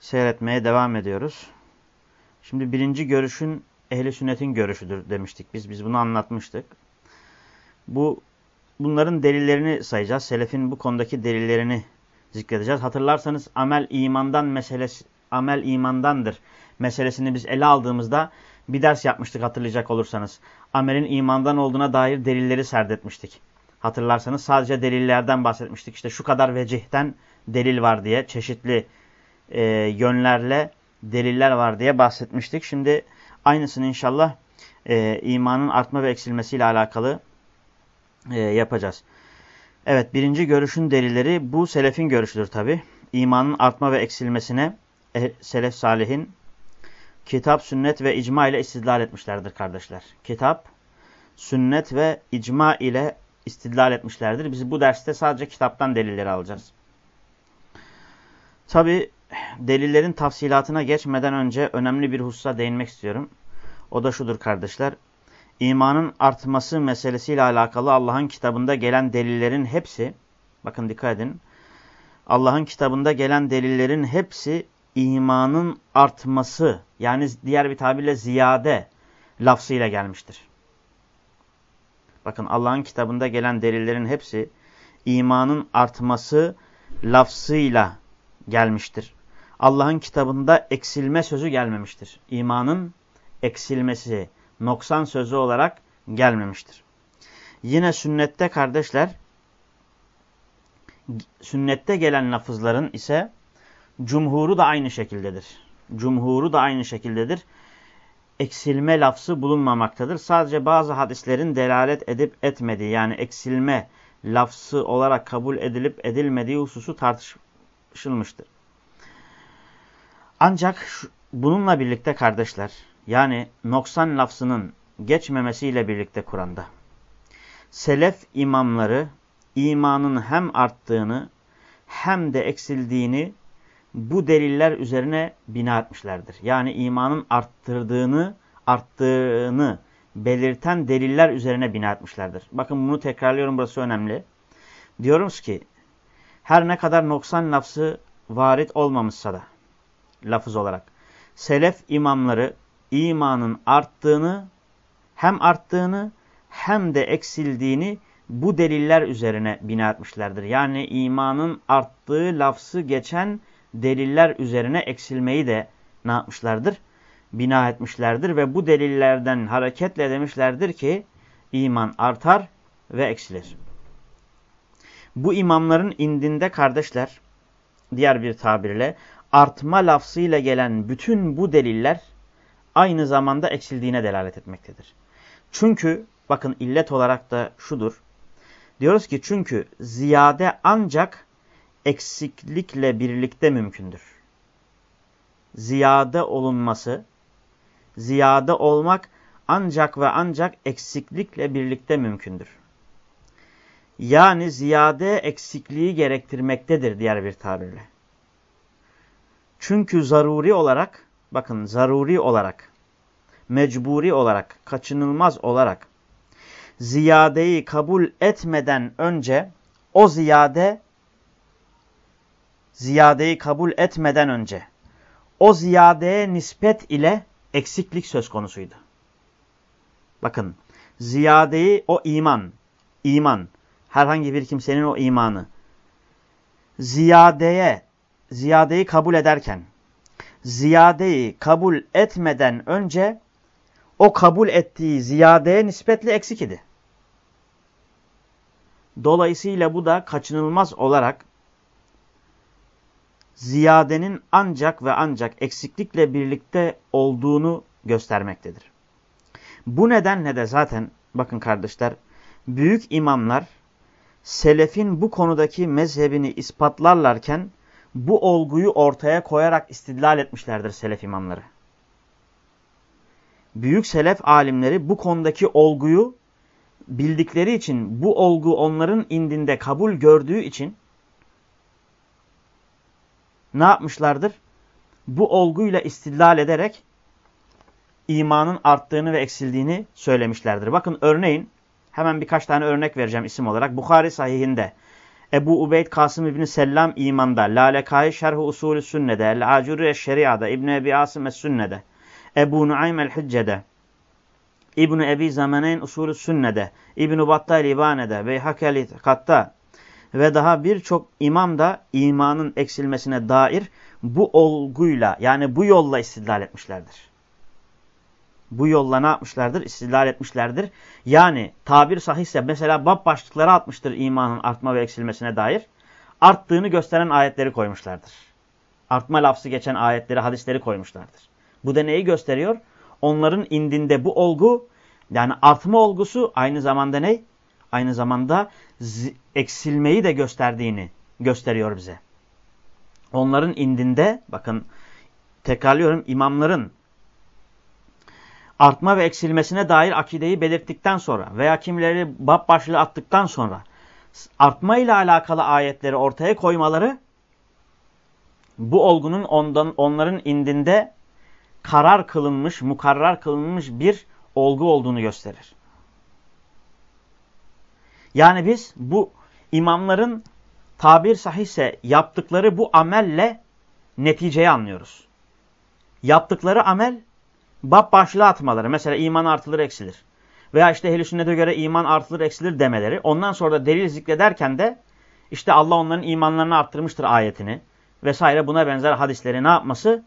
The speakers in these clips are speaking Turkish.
seyretmeye devam ediyoruz. Şimdi birinci görüşün ehli sünnetin görüşüdür demiştik biz. Biz bunu anlatmıştık. Bu bunların delillerini sayacağız. Selefin bu konudaki delillerini zikredeceğiz. Hatırlarsanız amel imandan meselesi amel imandandır meselesini biz ele aldığımızda bir ders yapmıştık hatırlayacak olursanız. Amelin imandan olduğuna dair delilleri serdetmiştik. Hatırlarsanız sadece delillerden bahsetmiştik. İşte şu kadar vecihten delil var diye çeşitli e, yönlerle deliller var diye bahsetmiştik. Şimdi aynısını inşallah e, imanın artma ve eksilmesiyle alakalı e, yapacağız. Evet birinci görüşün delilleri bu selefin görüşüdür tabi. İmanın artma ve eksilmesine e, selef salihin kitap, sünnet ve icma ile istidlal etmişlerdir kardeşler. Kitap, sünnet ve icma ile istidlal etmişlerdir. Biz bu derste sadece kitaptan delilleri alacağız. Tabi delillerin tafsilatına geçmeden önce önemli bir hususa değinmek istiyorum. O da şudur kardeşler. İmanın artması meselesiyle alakalı Allah'ın kitabında gelen delillerin hepsi, bakın dikkat edin, Allah'ın kitabında gelen delillerin hepsi imanın artması, yani diğer bir tabirle ziyade lafzıyla gelmiştir. Bakın Allah'ın kitabında gelen delillerin hepsi imanın artması lafzıyla gelmiştir. Allah'ın kitabında eksilme sözü gelmemiştir. İmanın eksilmesi, noksan sözü olarak gelmemiştir. Yine sünnette kardeşler, sünnette gelen lafızların ise cumhuru da aynı şekildedir. Cumhuru da aynı şekildedir. Eksilme lafzı bulunmamaktadır. Sadece bazı hadislerin delalet edip etmediği yani eksilme lafzı olarak kabul edilip edilmediği hususu tartışılmıştır. Ancak bununla birlikte kardeşler yani noksan lafzının geçmemesiyle birlikte Kur'an'da selef imamları imanın hem arttığını hem de eksildiğini bu deliller üzerine bina etmişlerdir. Yani imanın arttırdığını, arttığını belirten deliller üzerine bina etmişlerdir. Bakın bunu tekrarlıyorum burası önemli. Diyoruz ki her ne kadar noksan lafzı varit olmamışsa da lafız olarak selef imamları imanın arttığını hem arttığını hem de eksildiğini bu deliller üzerine bina etmişlerdir. Yani imanın arttığı lafzı geçen deliller üzerine eksilmeyi de ne yapmışlardır? Bina etmişlerdir ve bu delillerden hareketle demişlerdir ki iman artar ve eksilir. Bu imamların indinde kardeşler diğer bir tabirle artma lafzıyla gelen bütün bu deliller aynı zamanda eksildiğine delalet etmektedir. Çünkü bakın illet olarak da şudur. Diyoruz ki çünkü ziyade ancak eksiklikle birlikte mümkündür. Ziyade olunması, ziyade olmak ancak ve ancak eksiklikle birlikte mümkündür. Yani ziyade eksikliği gerektirmektedir diğer bir tabirle. Çünkü zaruri olarak, bakın zaruri olarak, mecburi olarak, kaçınılmaz olarak ziyadeyi kabul etmeden önce o ziyade ziyadeyi kabul etmeden önce o ziyadeye nispet ile eksiklik söz konusuydu. Bakın ziyadeyi o iman, iman, herhangi bir kimsenin o imanı ziyadeye, ziyadeyi kabul ederken ziyadeyi kabul etmeden önce o kabul ettiği ziyadeye nispetle eksik idi. Dolayısıyla bu da kaçınılmaz olarak ziyadenin ancak ve ancak eksiklikle birlikte olduğunu göstermektedir. Bu nedenle de zaten bakın kardeşler büyük imamlar selefin bu konudaki mezhebini ispatlarlarken bu olguyu ortaya koyarak istidlal etmişlerdir selef imamları. Büyük selef alimleri bu konudaki olguyu bildikleri için, bu olgu onların indinde kabul gördüğü için ne yapmışlardır? Bu olguyla istidlal ederek imanın arttığını ve eksildiğini söylemişlerdir. Bakın örneğin hemen birkaç tane örnek vereceğim isim olarak. Bukhari sahihinde Ebu Ubeyd Kasım İbni Sellam imanda, Lalekai Şerh-i Usulü Sünne'de, El-Acuri Şeria'da, İbni Ebi Asım Es-Sünne'de, Ebu Nuaym El-Hicce'de, İbni Ebi Zameneyn Usulü Sünne'de, İbni Battal İbane'de, Beyhakeli Katta ve daha birçok imam da imanın eksilmesine dair bu olguyla yani bu yolla istidlal etmişlerdir. Bu yolla ne yapmışlardır? İstidlal etmişlerdir. Yani tabir sahihse mesela bab başlıkları atmıştır imanın artma ve eksilmesine dair. Arttığını gösteren ayetleri koymuşlardır. Artma lafzı geçen ayetleri, hadisleri koymuşlardır. Bu da neyi gösteriyor? Onların indinde bu olgu yani artma olgusu aynı zamanda ne? Aynı zamanda eksilmeyi de gösterdiğini gösteriyor bize. Onların indinde bakın tekrarlıyorum imamların artma ve eksilmesine dair akideyi belirttikten sonra veya kimileri bab başlığı attıktan sonra artma ile alakalı ayetleri ortaya koymaları bu olgunun ondan, onların indinde karar kılınmış, mukarrar kılınmış bir olgu olduğunu gösterir. Yani biz bu imamların tabir sahihse yaptıkları bu amelle neticeyi anlıyoruz. Yaptıkları amel bab başlığı atmaları. Mesela iman artılır eksilir. Veya işte ehl sünnete göre iman artılır eksilir demeleri. Ondan sonra da delil zikrederken de işte Allah onların imanlarını arttırmıştır ayetini vesaire buna benzer hadisleri ne yapması?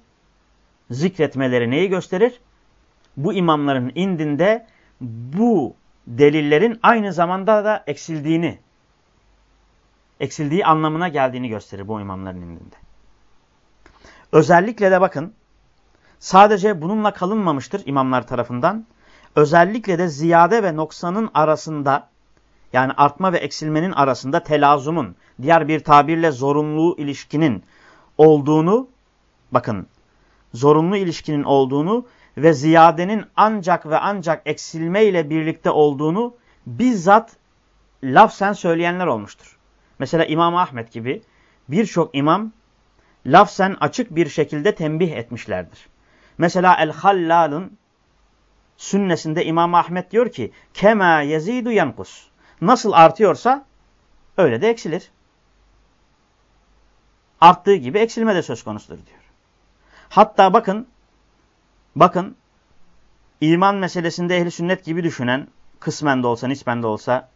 Zikretmeleri neyi gösterir? Bu imamların indinde bu delillerin aynı zamanda da eksildiğini, eksildiği anlamına geldiğini gösterir bu imamların indinde. Özellikle de bakın Sadece bununla kalınmamıştır imamlar tarafından. Özellikle de ziyade ve noksanın arasında yani artma ve eksilmenin arasında telazumun, diğer bir tabirle zorunlu ilişkinin olduğunu, bakın zorunlu ilişkinin olduğunu ve ziyadenin ancak ve ancak eksilme ile birlikte olduğunu bizzat lafsen söyleyenler olmuştur. Mesela İmam Ahmet gibi birçok imam lafsen açık bir şekilde tembih etmişlerdir. Mesela El-Hallal'ın sünnesinde İmam Ahmet diyor ki kema yezidu yankus. Nasıl artıyorsa öyle de eksilir. Arttığı gibi eksilme de söz konusudur diyor. Hatta bakın bakın iman meselesinde ehli sünnet gibi düşünen kısmen de olsa nispen de olsa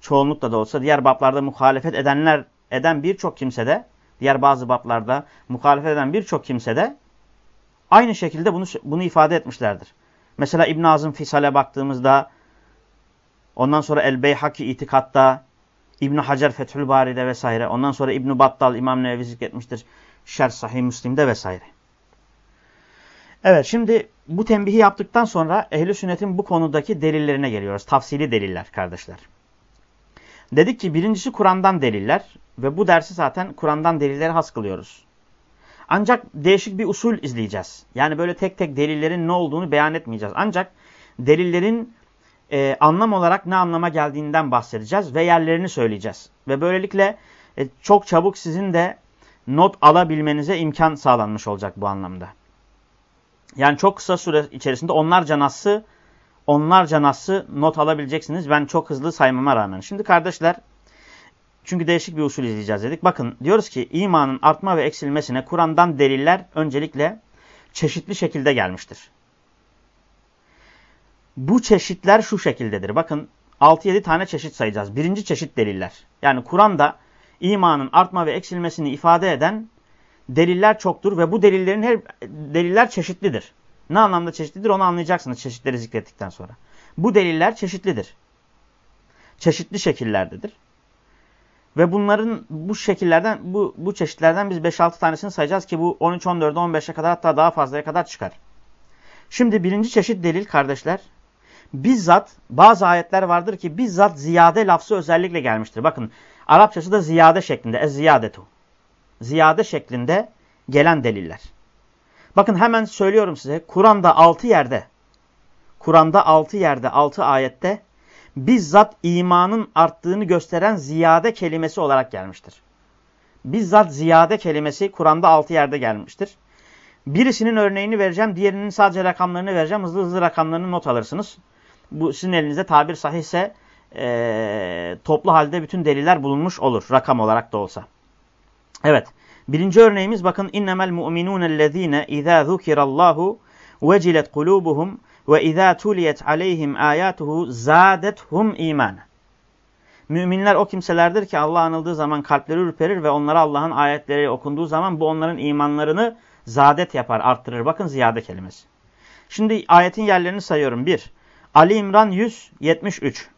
çoğunlukla da olsa diğer bablarda muhalefet edenler eden birçok kimsede diğer bazı bablarda muhalefet eden birçok kimsede Aynı şekilde bunu, bunu ifade etmişlerdir. Mesela İbn Azım Fisal'e baktığımızda ondan sonra El-Beyhaki itikatta İbn Hacer Fethül Bari'de vesaire. Ondan sonra İbn Battal İmam Nevevi zikretmiştir. Şer Sahih Müslim'de vesaire. Evet şimdi bu tembihi yaptıktan sonra ehli sünnetin bu konudaki delillerine geliyoruz. Tafsili deliller kardeşler. Dedik ki birincisi Kur'an'dan deliller ve bu dersi zaten Kur'an'dan delilleri has kılıyoruz. Ancak değişik bir usul izleyeceğiz. Yani böyle tek tek delillerin ne olduğunu beyan etmeyeceğiz. Ancak delillerin e, anlam olarak ne anlama geldiğinden bahsedeceğiz ve yerlerini söyleyeceğiz. Ve böylelikle e, çok çabuk sizin de not alabilmenize imkan sağlanmış olacak bu anlamda. Yani çok kısa süre içerisinde onlarca nassı, onlarca nassı not alabileceksiniz. Ben çok hızlı saymama rağmen. Şimdi kardeşler çünkü değişik bir usul izleyeceğiz dedik. Bakın diyoruz ki imanın artma ve eksilmesine Kur'an'dan deliller öncelikle çeşitli şekilde gelmiştir. Bu çeşitler şu şekildedir. Bakın 6-7 tane çeşit sayacağız. Birinci çeşit deliller. Yani Kur'an'da imanın artma ve eksilmesini ifade eden deliller çoktur ve bu delillerin her deliller çeşitlidir. Ne anlamda çeşitlidir onu anlayacaksınız çeşitleri zikrettikten sonra. Bu deliller çeşitlidir. Çeşitli şekillerdedir. Ve bunların bu şekillerden, bu, bu çeşitlerden biz 5-6 tanesini sayacağız ki bu 13, 14, 15'e kadar hatta daha fazlaya kadar çıkar. Şimdi birinci çeşit delil kardeşler. Bizzat bazı ayetler vardır ki bizzat ziyade lafzı özellikle gelmiştir. Bakın Arapçası da ziyade şeklinde. Ez ziyadetu. Ziyade şeklinde gelen deliller. Bakın hemen söylüyorum size. Kur'an'da 6 yerde Kur'an'da 6 yerde 6 ayette bizzat imanın arttığını gösteren ziyade kelimesi olarak gelmiştir. Bizzat ziyade kelimesi Kur'an'da altı yerde gelmiştir. Birisinin örneğini vereceğim, diğerinin sadece rakamlarını vereceğim. Hızlı hızlı rakamlarını not alırsınız. Bu sizin elinizde tabir sahihse e, toplu halde bütün deliller bulunmuş olur. Rakam olarak da olsa. Evet. Birinci örneğimiz bakın innemel mu'minûnellezîne izâ zukirallahu vecilet kulûbuhum ve izâ tuliyet aleyhim âyâtuhu zâdethum iman. Müminler o kimselerdir ki Allah anıldığı zaman kalpleri ürperir ve onlara Allah'ın ayetleri okunduğu zaman bu onların imanlarını zadet yapar, arttırır. Bakın ziyade kelimesi. Şimdi ayetin yerlerini sayıyorum. 1. Ali İmran 173.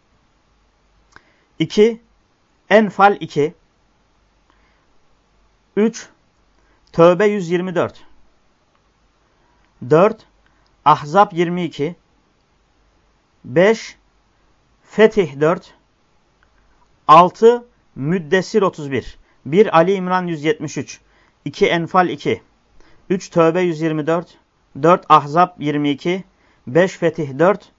2. Enfal 2. 3. Tövbe 124. 4. Ahzab 22. 5. Fetih 4. 6. Müddessir 31. 1. Ali İmran 173. 2. Enfal 2. 3. Tövbe 124. 4. Ahzab 22. 5. Fetih 4.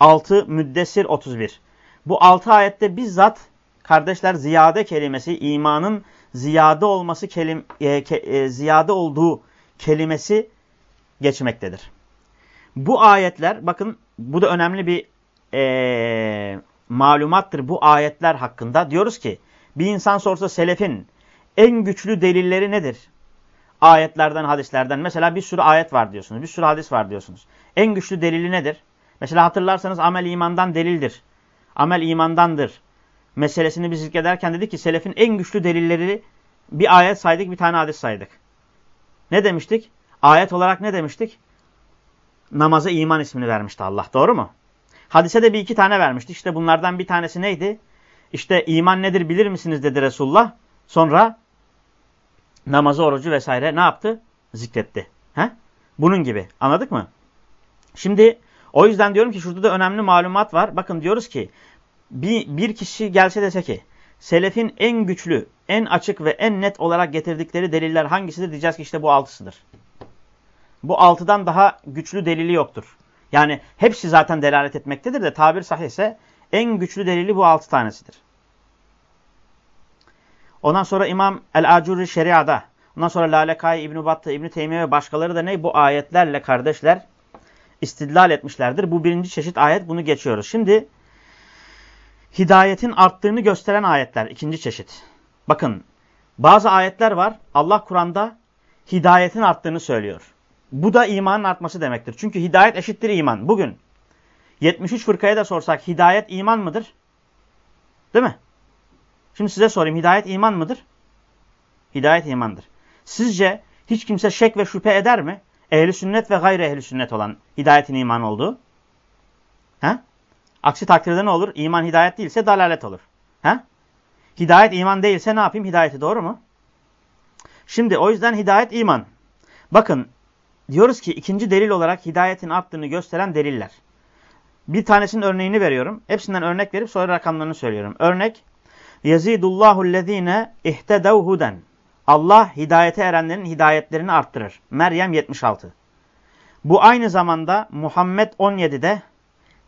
6. Müddessir 31. Bu 6 ayette bizzat kardeşler ziyade kelimesi imanın ziyade olması kelim, e, ke, e, ziyade olduğu kelimesi geçmektedir. Bu ayetler bakın bu da önemli bir e, malumattır bu ayetler hakkında. Diyoruz ki bir insan sorsa selefin en güçlü delilleri nedir? Ayetlerden, hadislerden. Mesela bir sürü ayet var diyorsunuz. Bir sürü hadis var diyorsunuz. En güçlü delili nedir? Mesela hatırlarsanız amel imandan delildir. Amel imandandır. Meselesini biz zikrederken dedik ki selefin en güçlü delilleri bir ayet saydık, bir tane hadis saydık. Ne demiştik? Ayet olarak ne demiştik? Namaza iman ismini vermişti Allah. Doğru mu? Hadise de bir iki tane vermişti. İşte bunlardan bir tanesi neydi? İşte iman nedir bilir misiniz dedi Resulullah. Sonra namazı, orucu vesaire ne yaptı? Zikretti. He? Bunun gibi. Anladık mı? Şimdi o yüzden diyorum ki şurada da önemli malumat var. Bakın diyoruz ki bir, bir kişi gelse dese ki selefin en güçlü, en açık ve en net olarak getirdikleri deliller hangisidir? Diyeceğiz ki işte bu altısıdır. Bu altıdan daha güçlü delili yoktur. Yani hepsi zaten delalet etmektedir de tabir sahihse en güçlü delili bu altı tanesidir. Ondan sonra İmam El-Acuri Şeria'da, ondan sonra Lalekai, İbn-i Battı, İbn-i Teymiye ve başkaları da ne? Bu ayetlerle kardeşler istidlal etmişlerdir. Bu birinci çeşit ayet bunu geçiyoruz. Şimdi hidayetin arttığını gösteren ayetler ikinci çeşit. Bakın bazı ayetler var Allah Kur'an'da hidayetin arttığını söylüyor. Bu da imanın artması demektir. Çünkü hidayet eşittir iman. Bugün 73 fırkaya da sorsak hidayet iman mıdır? Değil mi? Şimdi size sorayım hidayet iman mıdır? Hidayet imandır. Sizce hiç kimse şek ve şüphe eder mi? Ehli sünnet ve gayri ehli sünnet olan hidayetin iman olduğu. He? Aksi takdirde ne olur? İman hidayet değilse dalalet olur. He? Hidayet iman değilse ne yapayım? Hidayeti doğru mu? Şimdi o yüzden hidayet iman. Bakın diyoruz ki ikinci delil olarak hidayetin arttığını gösteren deliller. Bir tanesinin örneğini veriyorum. Hepsinden örnek verip sonra rakamlarını söylüyorum. Örnek Yazidullahu lezine ihtedev huden. Allah hidayete erenlerin hidayetlerini arttırır. Meryem 76. Bu aynı zamanda Muhammed 17'de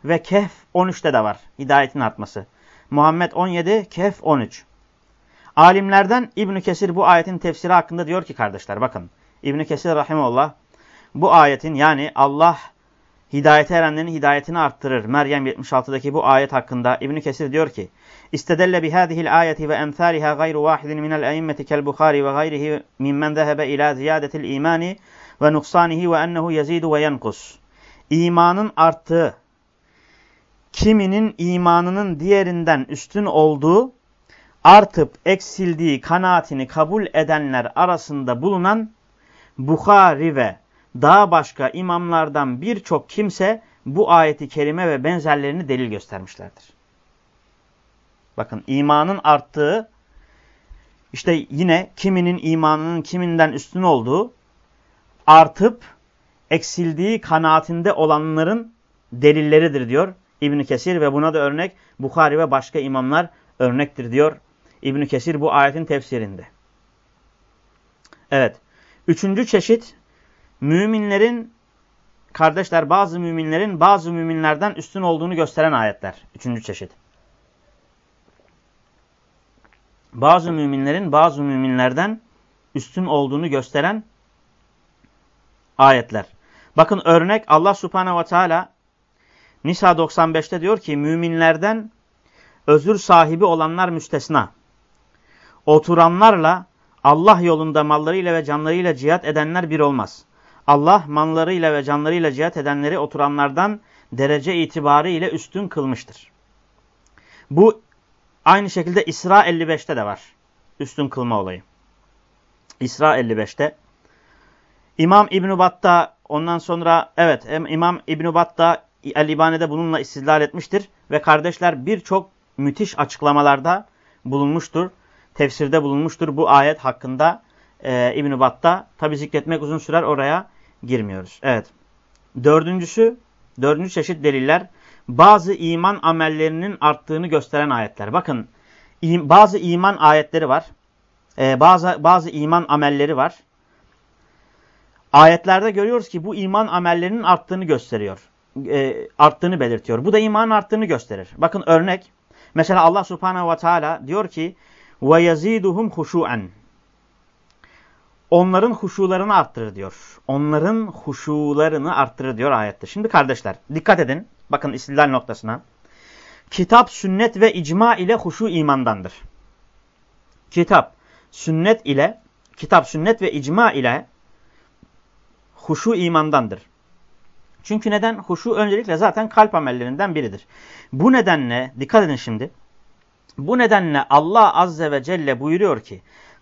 ve Kehf 13'te de var hidayetin artması. Muhammed 17, Kehf 13. Alimlerden İbn Kesir bu ayetin tefsiri hakkında diyor ki kardeşler bakın. İbn Kesir rahimeullah bu ayetin yani Allah hidayete erenlerin hidayetini arttırır. Meryem 76'daki bu ayet hakkında İbn Kesir diyor ki: İstedelle bihadihil ayeti ve emsaliha gayru vahidin minel e'immeti kel Bukhari ve gayrihi mimmen zehebe ila ziyadetil imani ve nuksanihi ve ennehu yezidu ve yenkus. İmanın arttığı kiminin imanının diğerinden üstün olduğu, artıp eksildiği kanaatini kabul edenler arasında bulunan Bukhari ve daha başka imamlardan birçok kimse bu ayeti kerime ve benzerlerini delil göstermişlerdir. Bakın imanın arttığı, işte yine kiminin imanının kiminden üstün olduğu, artıp eksildiği kanaatinde olanların delilleridir diyor İbn Kesir ve buna da örnek Bukhari ve başka imamlar örnektir diyor İbn Kesir bu ayetin tefsirinde. Evet. Üçüncü çeşit müminlerin kardeşler bazı müminlerin bazı müminlerden üstün olduğunu gösteren ayetler. Üçüncü çeşit. Bazı müminlerin bazı müminlerden üstün olduğunu gösteren ayetler. Bakın örnek Allah subhanehu ve teala Nisa 95'te diyor ki müminlerden özür sahibi olanlar müstesna. Oturanlarla Allah yolunda mallarıyla ve canlarıyla cihat edenler bir olmaz. Allah mallarıyla ve canlarıyla cihat edenleri oturanlardan derece itibarı ile üstün kılmıştır. Bu aynı şekilde İsra 55'te de var. Üstün kılma olayı. İsra 55'te. İmam İbn Battah ondan sonra evet İmam İbn Battah El-İbane'de bununla istidlal etmiştir ve kardeşler birçok müthiş açıklamalarda bulunmuştur. Tefsirde bulunmuştur bu ayet hakkında e, İbn-i Bat'ta. Tabi zikretmek uzun sürer oraya girmiyoruz. Evet. Dördüncüsü, dördüncü çeşit deliller bazı iman amellerinin arttığını gösteren ayetler. Bakın bazı iman ayetleri var. E, bazı, bazı iman amelleri var. Ayetlerde görüyoruz ki bu iman amellerinin arttığını gösteriyor. E, arttığını belirtiyor. Bu da imanın arttığını gösterir. Bakın örnek. Mesela Allah subhanehu ve teala diyor ki وَيَزِيدُهُمْ خُشُوعًا Onların huşularını arttırır diyor. Onların huşularını arttırır diyor ayette. Şimdi kardeşler dikkat edin. Bakın istidlal noktasına. Kitap, sünnet ve icma ile huşu imandandır. Kitap, sünnet ile kitap, sünnet ve icma ile huşu imandandır. Çünkü neden? Huşu öncelikle zaten kalp amellerinden biridir. Bu nedenle, dikkat edin şimdi. Bu nedenle Allah Azze ve Celle buyuruyor ki,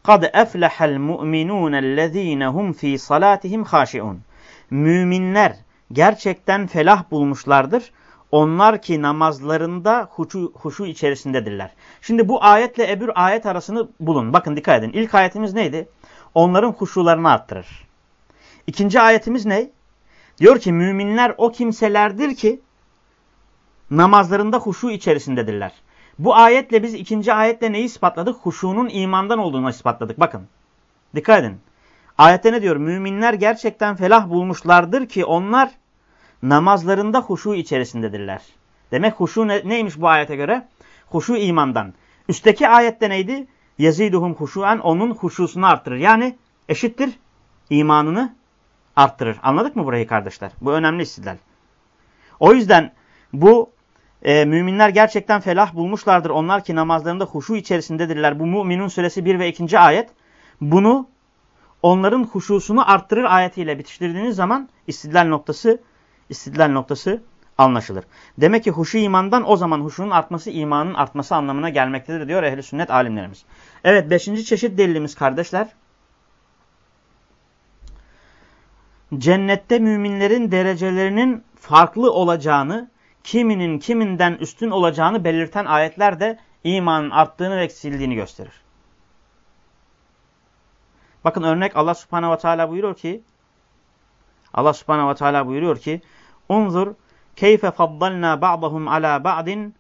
Kad eflehel mu'minûnellezîne hum fî salâtihim hâşi'un. Müminler gerçekten felah bulmuşlardır. Onlar ki namazlarında huşu, huşu içerisindedirler. Şimdi bu ayetle ebür ayet arasını bulun. Bakın dikkat edin. İlk ayetimiz neydi? Onların huşularını arttırır. İkinci ayetimiz ne? Diyor ki müminler o kimselerdir ki namazlarında huşu içerisindedirler. Bu ayetle biz ikinci ayetle neyi ispatladık? Huşunun imandan olduğunu ispatladık. Bakın dikkat edin. Ayette ne diyor? Müminler gerçekten felah bulmuşlardır ki onlar namazlarında huşu içerisindedirler. Demek huşu ne, neymiş bu ayete göre? Huşu imandan. Üstteki ayette neydi? Yeziduhum huşuen onun huşusunu arttırır. Yani eşittir imanını arttırır. Anladık mı burayı kardeşler? Bu önemli istidlal. O yüzden bu e, müminler gerçekten felah bulmuşlardır. Onlar ki namazlarında huşu içerisindedirler. Bu Müminun suresi 1 ve 2. ayet. Bunu onların huşusunu arttırır ayetiyle bitiştirdiğiniz zaman istidlal noktası istidlal noktası anlaşılır. Demek ki huşu imandan o zaman huşunun artması imanın artması anlamına gelmektedir diyor ehli sünnet alimlerimiz. Evet beşinci çeşit delilimiz kardeşler. Cennette müminlerin derecelerinin farklı olacağını, kiminin kiminden üstün olacağını belirten ayetler de imanın arttığını ve eksildiğini gösterir. Bakın örnek Allah subhanehu ve teala buyuruyor ki Allah subhanehu ve teala buyuruyor ki Unzur keyfe faddalna ba'dahum ala ba'din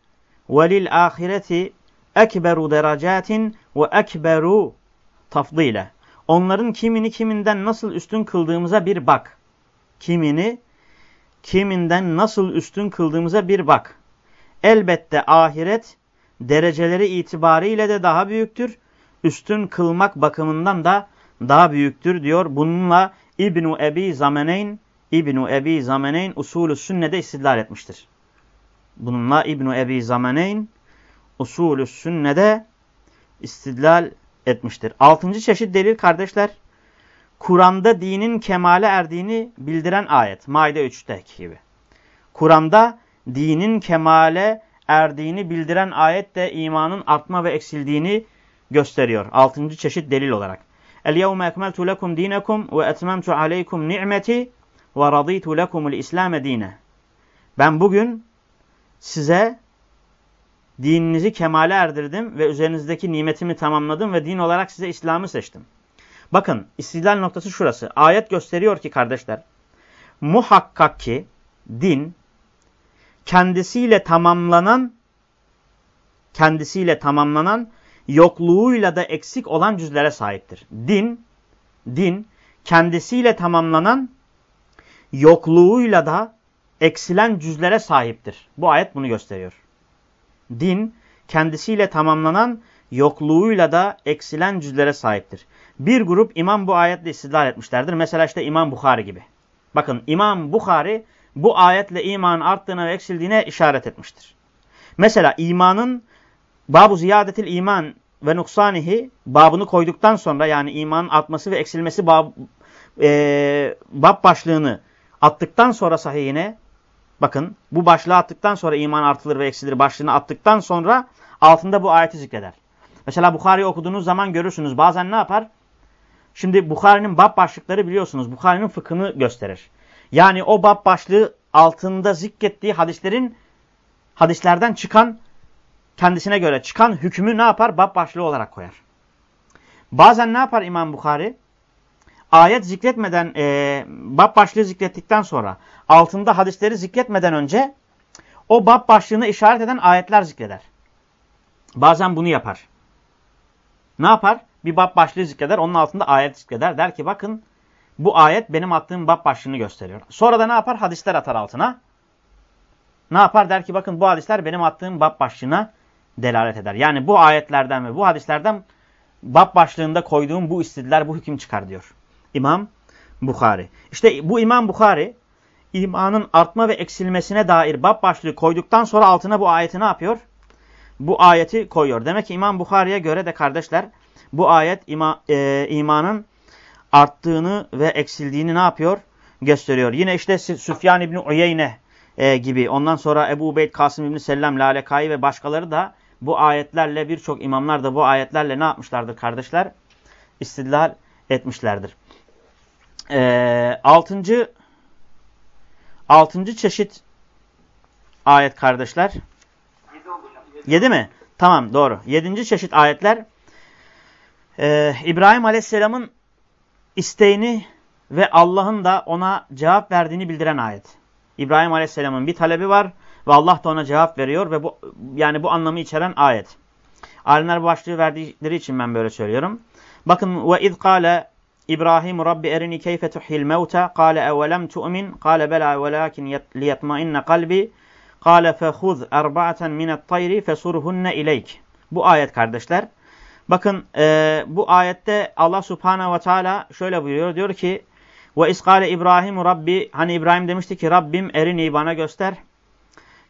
ve lil ahireti ekberu derecatin ve ekberu tafdile. Onların kimini kiminden nasıl üstün kıldığımıza bir bak. Kimini kiminden nasıl üstün kıldığımıza bir bak. Elbette ahiret dereceleri itibariyle de daha büyüktür. Üstün kılmak bakımından da daha büyüktür diyor. Bununla İbnu Ebi Zameneyn İbnu Ebi Zameneyn usulü sünnede istidlal etmiştir. Bununla İbnu Ebi Zameneyn usulü sünnede istidlal etmiştir. Altıncı çeşit delil kardeşler. Kur'an'da dinin kemale erdiğini bildiren ayet. Maide 3'teki gibi. Kur'an'da dinin kemale erdiğini bildiren ayet de imanın artma ve eksildiğini gösteriyor. Altıncı çeşit delil olarak. El-yevme ekmeltu lekum dinekum ve etmemtu aleykum ni'meti ve raditu lekumul islame dine. Ben bugün size dininizi kemale erdirdim ve üzerinizdeki nimetimi tamamladım ve din olarak size İslam'ı seçtim. Bakın istidlal noktası şurası. Ayet gösteriyor ki kardeşler muhakkak ki din kendisiyle tamamlanan kendisiyle tamamlanan yokluğuyla da eksik olan cüzlere sahiptir. Din din kendisiyle tamamlanan yokluğuyla da eksilen cüzlere sahiptir. Bu ayet bunu gösteriyor. Din kendisiyle tamamlanan yokluğuyla da eksilen cüzlere sahiptir. Bir grup imam bu ayetle istidlal etmişlerdir. Mesela işte İmam Bukhari gibi. Bakın İmam Bukhari bu ayetle imanın arttığına ve eksildiğine işaret etmiştir. Mesela imanın Babu ziyadetil iman ve nuksanihi babını koyduktan sonra yani imanın artması ve eksilmesi bab, e, bab başlığını attıktan sonra sahihine bakın bu başlığı attıktan sonra iman artılır ve eksilir başlığını attıktan sonra altında bu ayeti zikreder. Mesela Bukhari okuduğunuz zaman görürsünüz bazen ne yapar? Şimdi Bukhari'nin bab başlıkları biliyorsunuz. Bukhari'nin fıkhını gösterir. Yani o bab başlığı altında zikrettiği hadislerin hadislerden çıkan kendisine göre çıkan hükmü ne yapar? Bab başlığı olarak koyar. Bazen ne yapar İmam Bukhari? Ayet zikretmeden, e, bab başlığı zikrettikten sonra altında hadisleri zikretmeden önce o bab başlığını işaret eden ayetler zikreder. Bazen bunu yapar. Ne yapar? Bir bab başlığı zikreder, onun altında ayet zikreder. Der ki bakın bu ayet benim attığım bab başlığını gösteriyor. Sonra da ne yapar? Hadisler atar altına. Ne yapar? Der ki bakın bu hadisler benim attığım bab başlığına delalet eder. Yani bu ayetlerden ve bu hadislerden bab başlığında koyduğum bu istediler, bu hüküm çıkar diyor. İmam Bukhari. İşte bu İmam Bukhari imanın artma ve eksilmesine dair bab başlığı koyduktan sonra altına bu ayeti ne yapıyor? Bu ayeti koyuyor. Demek ki İmam Bukhari'ye göre de kardeşler bu ayet ima, e, imanın arttığını ve eksildiğini ne yapıyor? Gösteriyor. Yine işte Süfyan İbni Uyeyne e, gibi ondan sonra Ebu Ubeyd Kasım İbni Sellem, Lalekai ve başkaları da bu ayetlerle birçok imamlar da bu ayetlerle ne yapmışlardır kardeşler? İstidlal etmişlerdir. Ee, altıncı, altıncı çeşit ayet kardeşler. Yedi mi? Tamam doğru. Yedinci çeşit ayetler ee, İbrahim Aleyhisselam'ın isteğini ve Allah'ın da ona cevap verdiğini bildiren ayet. İbrahim Aleyhisselam'ın bir talebi var ve Allah da ona cevap veriyor ve bu yani bu anlamı içeren ayet. Alimler başlığı verdikleri için ben böyle söylüyorum. Bakın ve iz kâle İbrahim Rabbi erini keyfe tuhil mevta kâle evvelem tu'min kâle bela velâkin liyetmainne kalbi kâle fehuz erba'aten minet tayri fesurhunne ileyk. Bu ayet kardeşler. Bakın e, bu ayette Allah Subhanahu ve Teala şöyle buyuruyor. Diyor ki ve iskale İbrahim Rabbi hani İbrahim demişti ki Rabbim erini bana göster.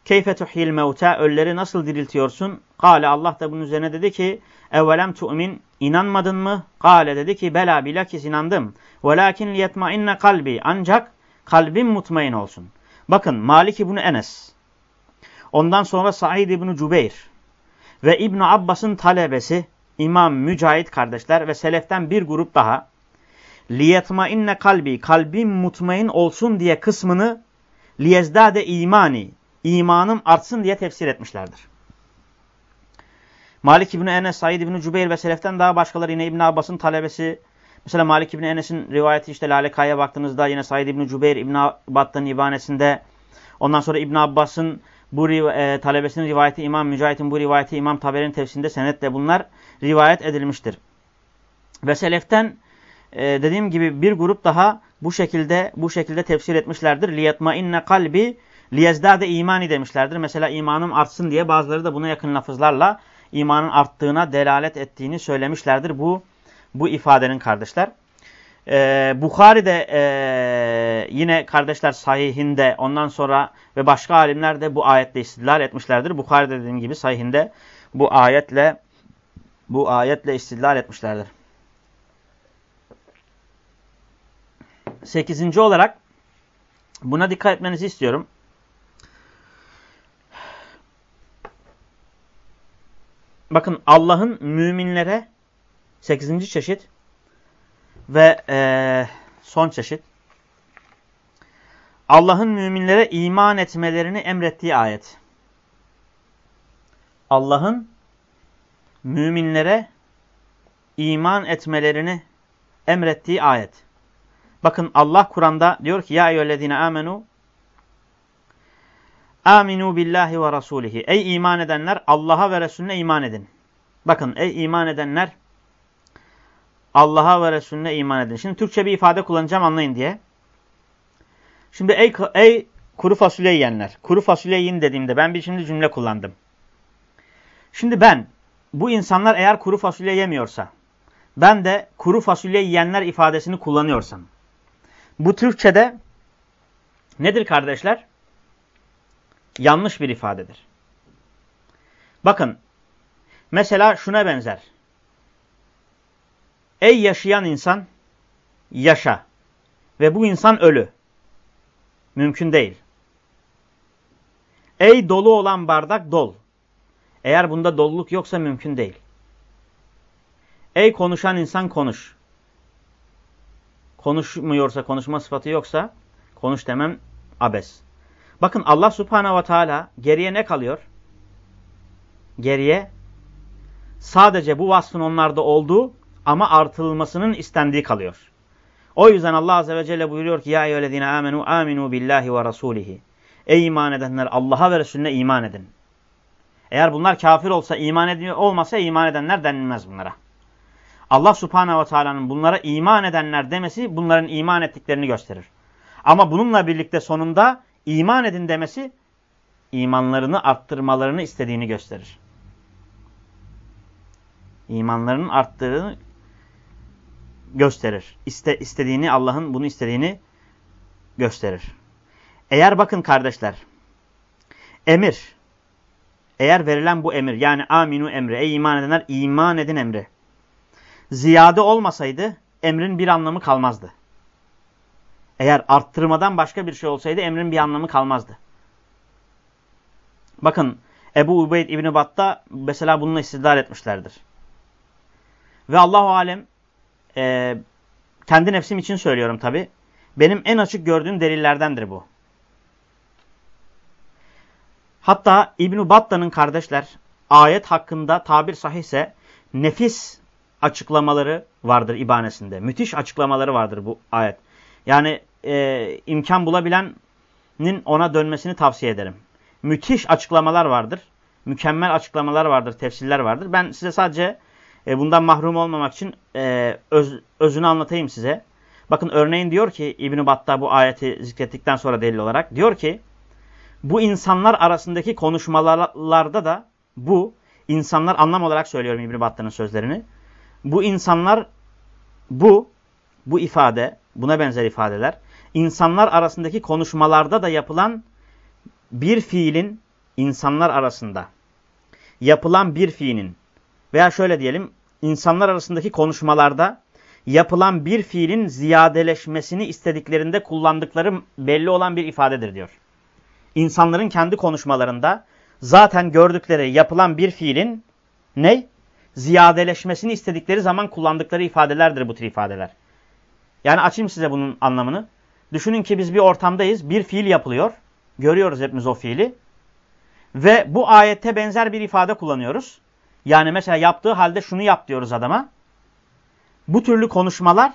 Keyfe tuhil mevta ölüleri nasıl diriltiyorsun? Kale Allah da bunun üzerine dedi ki evvelem tu'min inanmadın mı? Kale dedi ki bela bilakis inandım. Velakin liyetmainne kalbi ancak kalbim mutmain olsun. Bakın Malik İbni Enes ondan sonra Said İbni Cübeyr ve İbn Abbas'ın talebesi İmam Mücahit kardeşler ve seleften bir grup daha liyetmainne kalbi kalbim mutmain olsun diye kısmını liyezdade imani imanım artsın diye tefsir etmişlerdir. Malik İbni Enes, Said İbni Cübeyr ve Seleften daha başkaları yine İbni Abbas'ın talebesi. Mesela Malik İbni Enes'in rivayeti işte Laleka'ya baktığınızda yine Said İbni Cübeyr İbni Abbas'ın ibanesinde. Ondan sonra İbni Abbas'ın bu e, talebesinin rivayeti İmam Mücahit'in bu rivayeti İmam Taber'in tefsirinde senetle bunlar rivayet edilmiştir. Ve Seleften e, dediğim gibi bir grup daha bu şekilde bu şekilde tefsir etmişlerdir. Liyetma inne kalbi liyezdade imani demişlerdir. Mesela imanım artsın diye bazıları da buna yakın lafızlarla imanın arttığına delalet ettiğini söylemişlerdir bu bu ifadenin kardeşler. Ee, Bukhari de e, yine kardeşler sahihinde ondan sonra ve başka alimler de bu ayetle istidlal etmişlerdir. Bukhari de dediğim gibi sahihinde bu ayetle bu ayetle istidlal etmişlerdir. Sekizinci olarak buna dikkat etmenizi istiyorum. Bakın Allah'ın müminlere 8. çeşit ve e, son çeşit Allah'ın müminlere iman etmelerini emrettiği ayet. Allah'ın müminlere iman etmelerini emrettiği ayet. Bakın Allah Kur'an'da diyor ki ya eyyühellezine amenu Aminu billahi ve rasulihi. Ey iman edenler Allah'a ve Resulüne iman edin. Bakın ey iman edenler Allah'a ve Resulüne iman edin. Şimdi Türkçe bir ifade kullanacağım anlayın diye. Şimdi ey, ey kuru fasulye yiyenler. Kuru fasulye yiyin dediğimde ben bir şimdi cümle kullandım. Şimdi ben bu insanlar eğer kuru fasulye yemiyorsa ben de kuru fasulye yiyenler ifadesini kullanıyorsam bu Türkçe'de nedir kardeşler? yanlış bir ifadedir. Bakın Mesela şuna benzer. Ey yaşayan insan yaşa ve bu insan ölü. Mümkün değil. Ey dolu olan bardak dol. Eğer bunda doluluk yoksa mümkün değil. Ey konuşan insan konuş. Konuşmuyorsa, konuşma sıfatı yoksa konuş demem abes. Bakın Allah subhanehu ve teala geriye ne kalıyor? Geriye sadece bu vasfın onlarda olduğu ama artırılmasının istendiği kalıyor. O yüzden Allah azze ve celle buyuruyor ki ya eyyühellezine amenu aminu billahi ve rasulihi. Ey iman edenler Allah'a ve Resulüne iman edin. Eğer bunlar kafir olsa, iman ediyor olmasa iman edenler denilmez bunlara. Allah subhanehu ve teala'nın bunlara iman edenler demesi bunların iman ettiklerini gösterir. Ama bununla birlikte sonunda iman edin demesi imanlarını arttırmalarını istediğini gösterir. İmanlarının arttığını gösterir. İste, istediğini Allah'ın bunu istediğini gösterir. Eğer bakın kardeşler emir eğer verilen bu emir yani aminu emri ey iman edenler iman edin emri ziyade olmasaydı emrin bir anlamı kalmazdı. Eğer arttırmadan başka bir şey olsaydı emrin bir anlamı kalmazdı. Bakın Ebu Ubeyd İbni Bat'ta mesela bununla istidlal etmişlerdir. Ve Allahu Alem e, kendi nefsim için söylüyorum tabi. Benim en açık gördüğüm delillerdendir bu. Hatta İbn Batta'nın kardeşler ayet hakkında tabir sahihse nefis açıklamaları vardır ibanesinde. Müthiş açıklamaları vardır bu ayet. Yani e, imkan bulabilenin ona dönmesini tavsiye ederim. Müthiş açıklamalar vardır. Mükemmel açıklamalar vardır, tefsirler vardır. Ben size sadece e, bundan mahrum olmamak için e, öz, özünü anlatayım size. Bakın örneğin diyor ki İbn-i Battah bu ayeti zikrettikten sonra delil olarak diyor ki bu insanlar arasındaki konuşmalarda da bu insanlar anlam olarak söylüyorum İbn-i Battah'ın sözlerini. Bu insanlar bu bu ifade buna benzer ifadeler insanlar arasındaki konuşmalarda da yapılan bir fiilin insanlar arasında yapılan bir fiilin veya şöyle diyelim insanlar arasındaki konuşmalarda yapılan bir fiilin ziyadeleşmesini istediklerinde kullandıkları belli olan bir ifadedir diyor. İnsanların kendi konuşmalarında zaten gördükleri yapılan bir fiilin ne? Ziyadeleşmesini istedikleri zaman kullandıkları ifadelerdir bu tür ifadeler. Yani açayım size bunun anlamını. Düşünün ki biz bir ortamdayız. Bir fiil yapılıyor. Görüyoruz hepimiz o fiili. Ve bu ayette benzer bir ifade kullanıyoruz. Yani mesela yaptığı halde şunu yap diyoruz adama. Bu türlü konuşmalar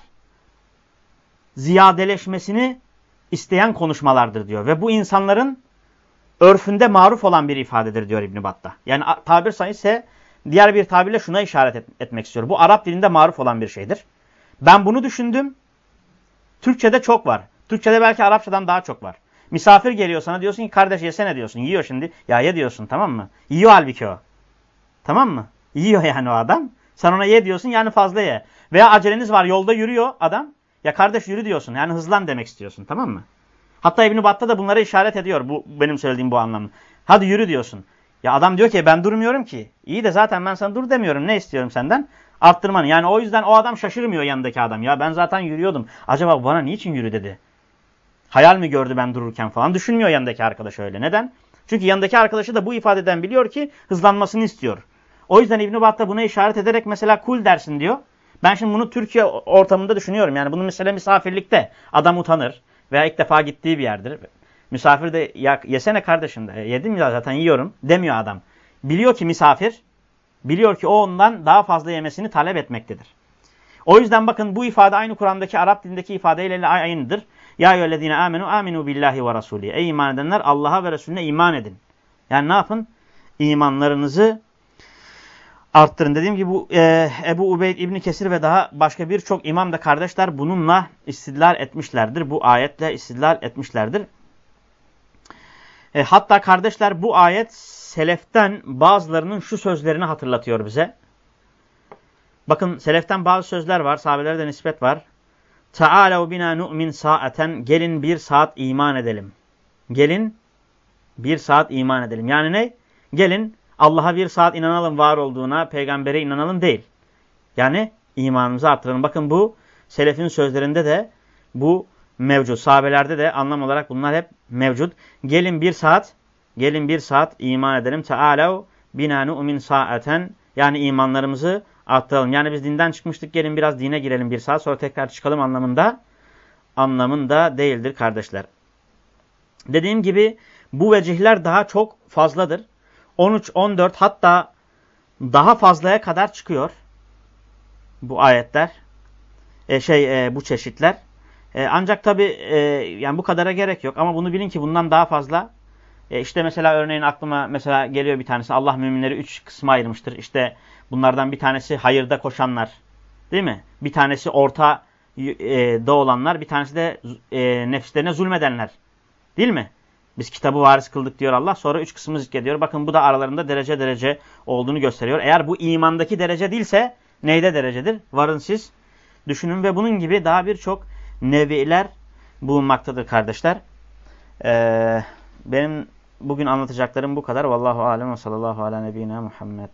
ziyadeleşmesini isteyen konuşmalardır diyor. Ve bu insanların örfünde maruf olan bir ifadedir diyor İbn Battah. Yani tabir sayısı diğer bir tabirle şuna işaret et, etmek istiyor. Bu Arap dilinde maruf olan bir şeydir. Ben bunu düşündüm. Türkçe'de çok var. Türkçe'de belki Arapçadan daha çok var. Misafir geliyor sana diyorsun ki kardeş yesene diyorsun. Yiyor şimdi. Ya ye diyorsun tamam mı? Yiyor halbuki o. Tamam mı? Yiyor yani o adam. Sen ona ye diyorsun yani fazla ye. Veya aceleniz var yolda yürüyor adam. Ya kardeş yürü diyorsun. Yani hızlan demek istiyorsun tamam mı? Hatta İbn-i Battah da bunlara işaret ediyor. Bu benim söylediğim bu anlamda. Hadi yürü diyorsun. Ya adam diyor ki ben durmuyorum ki. İyi de zaten ben sana dur demiyorum. Ne istiyorum senden? Arttırmanı. Yani o yüzden o adam şaşırmıyor yanındaki adam. Ya ben zaten yürüyordum. Acaba bana niçin yürü dedi. Hayal mi gördü ben dururken falan. Düşünmüyor yanındaki arkadaş öyle. Neden? Çünkü yanındaki arkadaşı da bu ifadeden biliyor ki hızlanmasını istiyor. O yüzden İbn-i Battah buna işaret ederek mesela kul dersin diyor. Ben şimdi bunu Türkiye ortamında düşünüyorum. Yani bunu mesela misafirlikte adam utanır veya ilk defa gittiği bir yerdir. Misafir de yesene kardeşim de yedim ya zaten yiyorum demiyor adam. Biliyor ki misafir biliyor ki o ondan daha fazla yemesini talep etmektedir. O yüzden bakın bu ifade aynı Kur'an'daki Arap dilindeki ifadeyle aynıdır. Ya eyyühellezine amenu aminu billahi ve rasulü. Ey iman edenler Allah'a ve Resulüne iman edin. Yani ne yapın? İmanlarınızı arttırın. Dediğim gibi bu e, Ebu Ubeyd İbni Kesir ve daha başka birçok imam da kardeşler bununla istidlal etmişlerdir. Bu ayetle istidlal etmişlerdir. E, hatta kardeşler bu ayet seleften bazılarının şu sözlerini hatırlatıyor bize. Bakın seleften bazı sözler var. Sahabelere nispet var. Ta'alev bina nu'min saaten. Gelin bir saat iman edelim. Gelin bir saat iman edelim. Yani ne? Gelin Allah'a bir saat inanalım var olduğuna, peygambere inanalım değil. Yani imanımızı arttıralım. Bakın bu selefin sözlerinde de bu mevcut. Sahabelerde de anlam olarak bunlar hep mevcut. Gelin bir saat, gelin bir saat iman edelim. Tealav binanu umin saaten. Yani imanlarımızı arttıralım. Yani biz dinden çıkmıştık gelin biraz dine girelim bir saat sonra tekrar çıkalım anlamında anlamında değildir kardeşler. Dediğim gibi bu vecihler daha çok fazladır. 13, 14 hatta daha fazlaya kadar çıkıyor bu ayetler. E, şey e, bu çeşitler. E, ancak tabi e, yani bu kadara gerek yok ama bunu bilin ki bundan daha fazla e, işte mesela örneğin aklıma mesela geliyor bir tanesi Allah müminleri üç kısma ayırmıştır. İşte bunlardan bir tanesi hayırda koşanlar değil mi? Bir tanesi orta e, da olanlar bir tanesi de e, nefislerine zulmedenler değil mi? Biz kitabı varis kıldık diyor Allah. Sonra üç kısmı zikrediyor. Bakın bu da aralarında derece derece olduğunu gösteriyor. Eğer bu imandaki derece değilse neyde derecedir? Varın siz düşünün ve bunun gibi daha birçok neviler bulunmaktadır kardeşler. Ee, benim bugün anlatacaklarım bu kadar. Vallahu alem ve sallallahu ala nebine Muhammed.